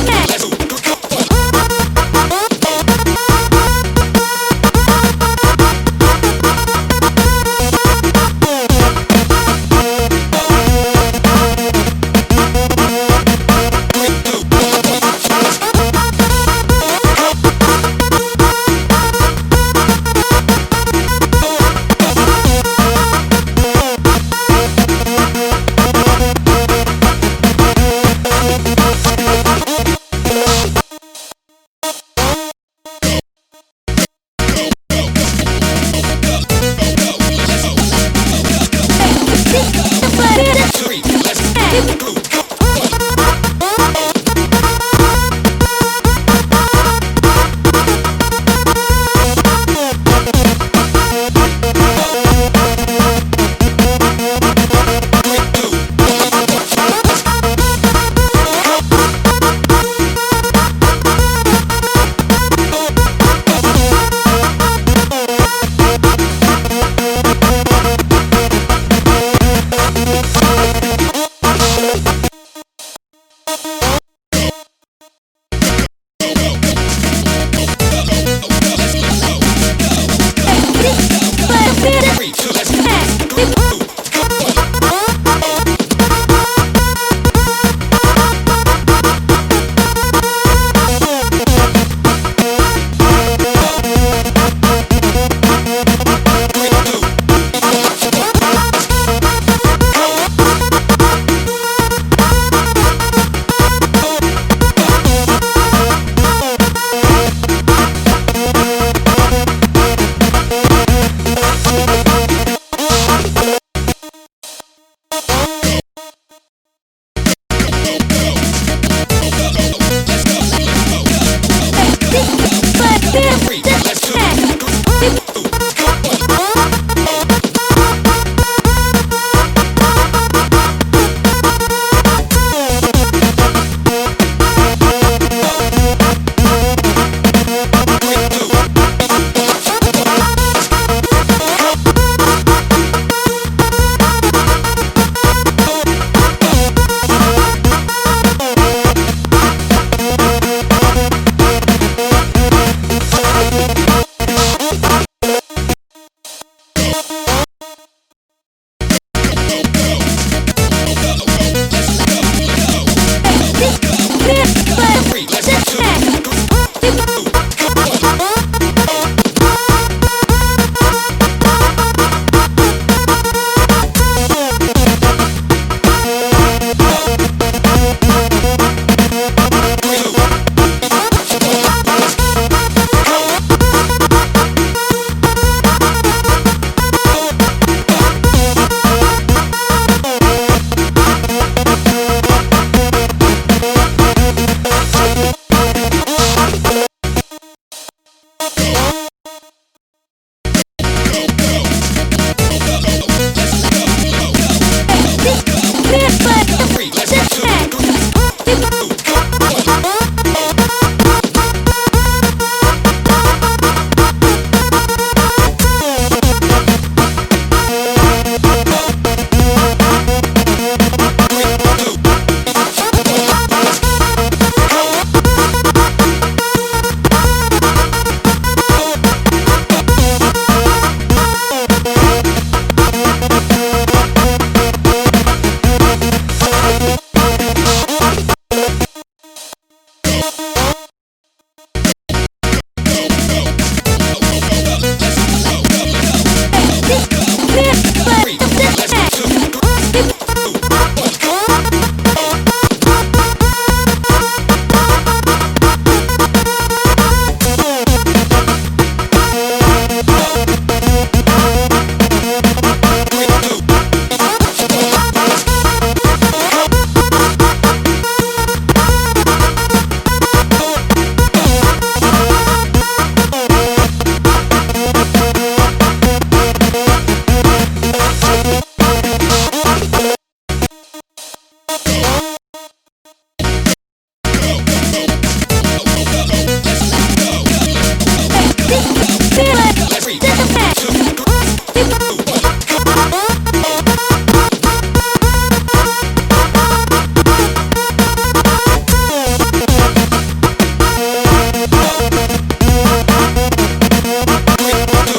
Back. it.